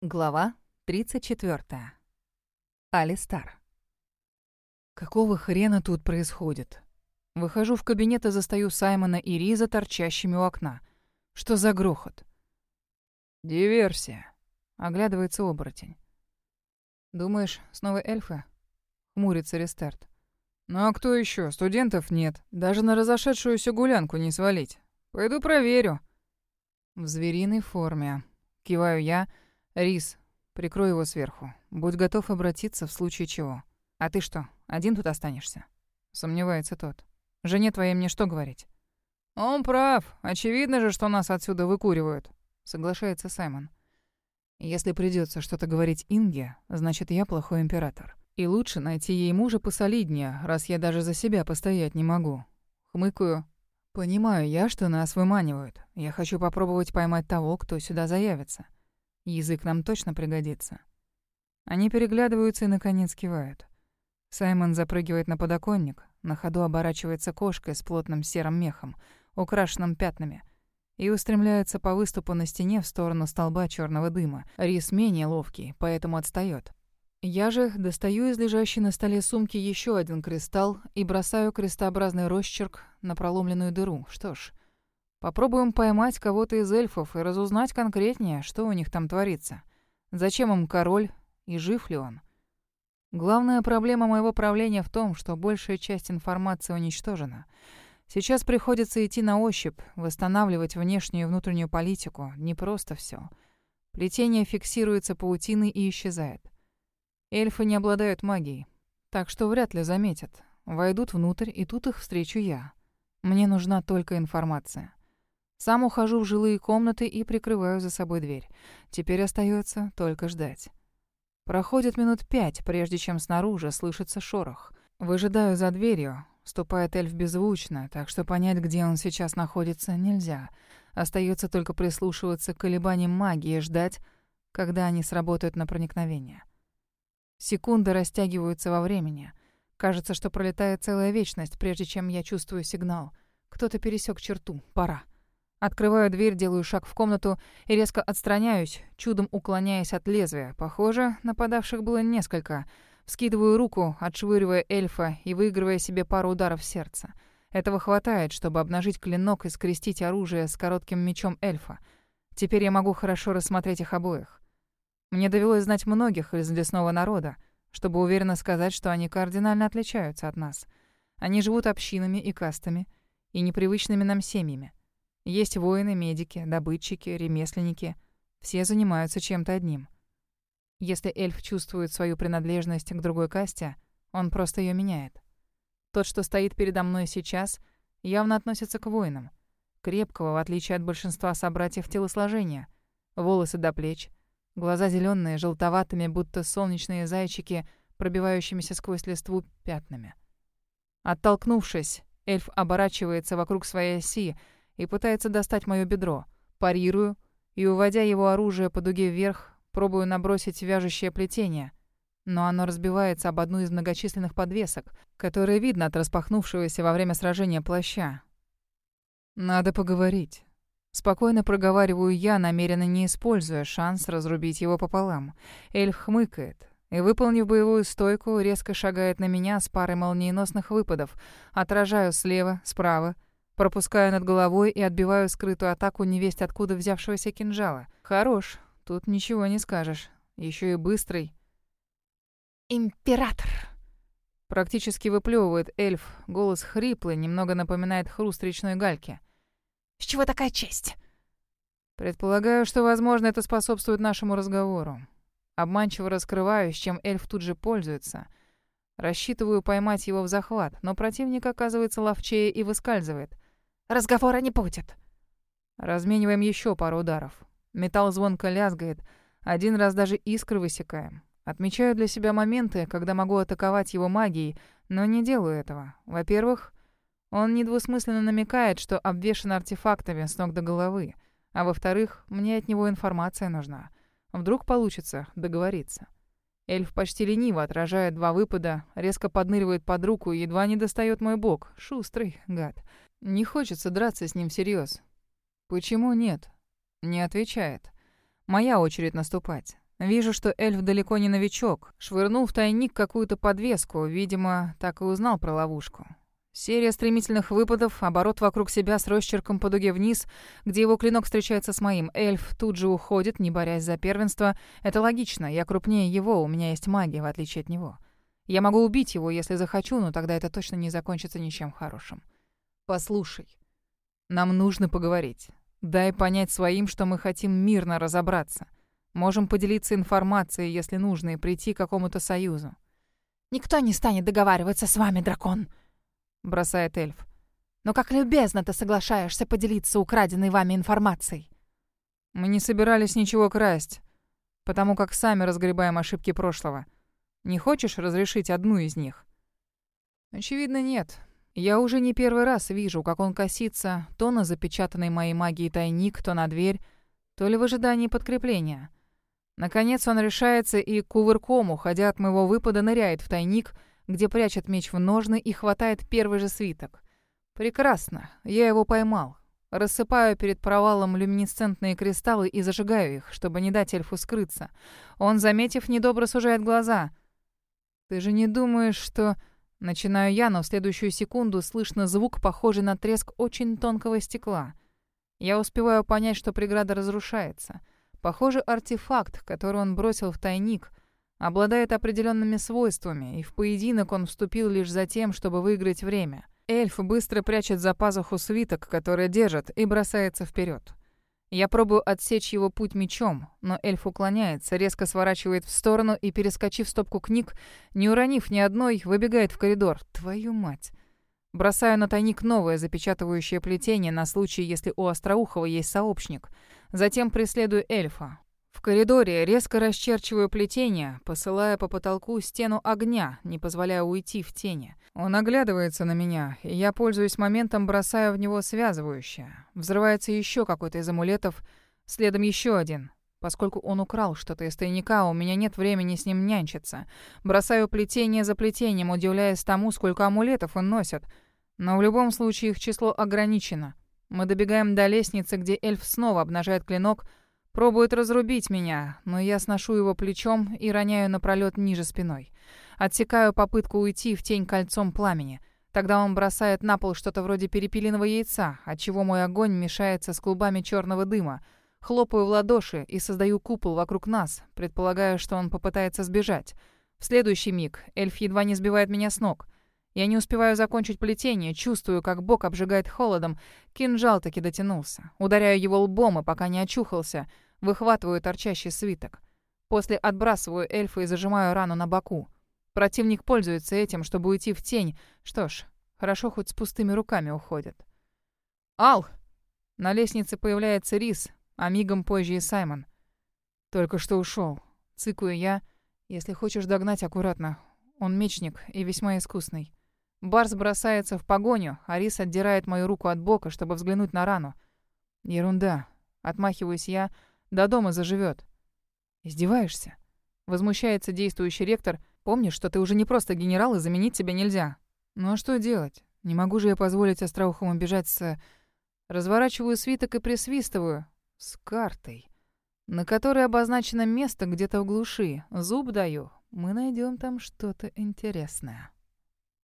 Глава 34. Алистар. Какого хрена тут происходит? Выхожу в кабинет и застаю Саймона и Риза торчащими у окна. Что за грохот? Диверсия. Оглядывается оборотень. Думаешь, снова эльфы? Хмурится Рестарт. Ну а кто еще? Студентов нет. Даже на разошедшуюся гулянку не свалить. Пойду проверю. В звериной форме. Киваю я, — «Рис, прикрой его сверху. Будь готов обратиться в случае чего. А ты что, один тут останешься?» Сомневается тот. «Жене твоей мне что говорить?» «Он прав. Очевидно же, что нас отсюда выкуривают», — соглашается Саймон. «Если придется что-то говорить Инге, значит, я плохой император. И лучше найти ей мужа посолиднее, раз я даже за себя постоять не могу». Хмыкаю. «Понимаю я, что нас выманивают. Я хочу попробовать поймать того, кто сюда заявится. Язык нам точно пригодится. Они переглядываются и, наконец, кивают. Саймон запрыгивает на подоконник, на ходу оборачивается кошкой с плотным серым мехом, украшенным пятнами, и устремляется по выступу на стене в сторону столба черного дыма. Рис менее ловкий, поэтому отстает. Я же достаю из лежащей на столе сумки еще один кристалл и бросаю крестообразный росчерк на проломленную дыру. Что ж, Попробуем поймать кого-то из эльфов и разузнать конкретнее, что у них там творится. Зачем им король и жив ли он? Главная проблема моего правления в том, что большая часть информации уничтожена. Сейчас приходится идти на ощупь, восстанавливать внешнюю и внутреннюю политику. Не просто все. Плетение фиксируется паутиной и исчезает. Эльфы не обладают магией, так что вряд ли заметят. Войдут внутрь, и тут их встречу я. Мне нужна только информация. Сам ухожу в жилые комнаты и прикрываю за собой дверь. Теперь остается только ждать. Проходит минут пять, прежде чем снаружи слышится шорох. Выжидаю за дверью. Ступает эльф беззвучно, так что понять, где он сейчас находится, нельзя. Остается только прислушиваться к колебаниям магии и ждать, когда они сработают на проникновение. Секунды растягиваются во времени. Кажется, что пролетает целая вечность, прежде чем я чувствую сигнал. Кто-то пересек черту. Пора. Открываю дверь, делаю шаг в комнату и резко отстраняюсь, чудом уклоняясь от лезвия. Похоже, нападавших было несколько. Вскидываю руку, отшвыривая эльфа и выигрывая себе пару ударов в сердце. Этого хватает, чтобы обнажить клинок и скрестить оружие с коротким мечом эльфа. Теперь я могу хорошо рассмотреть их обоих. Мне довелось знать многих из лесного народа, чтобы уверенно сказать, что они кардинально отличаются от нас. Они живут общинами и кастами, и непривычными нам семьями. Есть воины, медики, добытчики, ремесленники. Все занимаются чем-то одним. Если эльф чувствует свою принадлежность к другой касте, он просто ее меняет. Тот, что стоит передо мной сейчас, явно относится к воинам. Крепкого, в отличие от большинства собратьев телосложения. Волосы до плеч, глаза зеленые, желтоватыми, будто солнечные зайчики, пробивающимися сквозь листву пятнами. Оттолкнувшись, эльф оборачивается вокруг своей оси, и пытается достать моё бедро. Парирую и, уводя его оружие по дуге вверх, пробую набросить вяжущее плетение. Но оно разбивается об одну из многочисленных подвесок, которые видно от распахнувшегося во время сражения плаща. «Надо поговорить». Спокойно проговариваю я, намеренно не используя шанс разрубить его пополам. Эльф хмыкает и, выполнив боевую стойку, резко шагает на меня с парой молниеносных выпадов. Отражаю слева, справа — Пропускаю над головой и отбиваю скрытую атаку невесть откуда взявшегося кинжала. Хорош, тут ничего не скажешь. Еще и быстрый. «Император!» Практически выплевывает эльф. Голос хриплый, немного напоминает хруст речной гальки. «С чего такая честь?» Предполагаю, что, возможно, это способствует нашему разговору. Обманчиво раскрываю, с чем эльф тут же пользуется. Рассчитываю поймать его в захват, но противник оказывается ловчее и выскальзывает. Разговора не будет. Размениваем еще пару ударов. Металл звонко лязгает. Один раз даже искры высекаем. Отмечаю для себя моменты, когда могу атаковать его магией, но не делаю этого. Во-первых, он недвусмысленно намекает, что обвешан артефактами с ног до головы. А во-вторых, мне от него информация нужна. Вдруг получится договориться. Эльф почти лениво отражает два выпада, резко подныривает под руку и едва не достает мой бок. Шустрый, гад. Не хочется драться с ним всерьез. Почему нет? Не отвечает. Моя очередь наступать. Вижу, что эльф далеко не новичок. Швырнул в тайник какую-то подвеску, видимо, так и узнал про ловушку. Серия стремительных выпадов, оборот вокруг себя с росчерком по дуге вниз, где его клинок встречается с моим. Эльф тут же уходит, не борясь за первенство. Это логично, я крупнее его, у меня есть магия, в отличие от него. Я могу убить его, если захочу, но тогда это точно не закончится ничем хорошим. Послушай, нам нужно поговорить. Дай понять своим, что мы хотим мирно разобраться. Можем поделиться информацией, если нужно, и прийти к какому-то союзу. «Никто не станет договариваться с вами, дракон!» — бросает эльф. «Но как любезно ты соглашаешься поделиться украденной вами информацией?» «Мы не собирались ничего красть, потому как сами разгребаем ошибки прошлого. Не хочешь разрешить одну из них?» «Очевидно, нет. Я уже не первый раз вижу, как он косится то на запечатанный моей магией тайник, то на дверь, то ли в ожидании подкрепления. Наконец он решается и кувырком, уходя от моего выпада, ныряет в тайник — где прячет меч в ножны и хватает первый же свиток. Прекрасно, я его поймал. Рассыпаю перед провалом люминесцентные кристаллы и зажигаю их, чтобы не дать эльфу скрыться. Он, заметив, недобро сужает глаза. «Ты же не думаешь, что...» Начинаю я, но в следующую секунду слышно звук, похожий на треск очень тонкого стекла. Я успеваю понять, что преграда разрушается. Похоже, артефакт, который он бросил в тайник, обладает определенными свойствами, и в поединок он вступил лишь за тем, чтобы выиграть время. Эльф быстро прячет за пазуху свиток, который держит, и бросается вперед. Я пробую отсечь его путь мечом, но эльф уклоняется, резко сворачивает в сторону и, перескочив стопку книг, не уронив ни одной, выбегает в коридор. Твою мать! Бросаю на тайник новое запечатывающее плетение на случай, если у Остроухова есть сообщник. Затем преследую эльфа. В коридоре резко расчерчиваю плетение, посылая по потолку стену огня, не позволяя уйти в тени. Он оглядывается на меня, и я, пользуясь моментом, бросаю в него связывающее. Взрывается еще какой-то из амулетов, следом еще один. Поскольку он украл что-то из тайника, у меня нет времени с ним нянчиться. Бросаю плетение за плетением, удивляясь тому, сколько амулетов он носит. Но в любом случае их число ограничено. Мы добегаем до лестницы, где эльф снова обнажает клинок — Пробует разрубить меня, но я сношу его плечом и роняю напролёт ниже спиной. Отсекаю попытку уйти в тень кольцом пламени. Тогда он бросает на пол что-то вроде перепелиного яйца, отчего мой огонь мешается с клубами черного дыма. Хлопаю в ладоши и создаю купол вокруг нас, предполагая, что он попытается сбежать. В следующий миг эльф едва не сбивает меня с ног. Я не успеваю закончить плетение, чувствую, как бок обжигает холодом. Кинжал таки дотянулся. Ударяю его лбом, и пока не очухался — Выхватываю торчащий свиток. После отбрасываю эльфа и зажимаю рану на боку. Противник пользуется этим, чтобы уйти в тень. Что ж, хорошо хоть с пустыми руками уходит. «Ал!» На лестнице появляется Рис, а мигом позже и Саймон. «Только что ушел. Цыкую я. Если хочешь догнать, аккуратно. Он мечник и весьма искусный». Барс бросается в погоню, а Рис отдирает мою руку от бока, чтобы взглянуть на рану. «Ерунда». Отмахиваюсь я, — до дома заживет. Издеваешься? Возмущается действующий ректор. Помнишь, что ты уже не просто генерал, и заменить тебя нельзя. Ну а что делать? Не могу же я позволить Остроухому бежать с... Разворачиваю свиток и присвистываю. С картой. На которой обозначено место где-то в глуши. Зуб даю. Мы найдем там что-то интересное.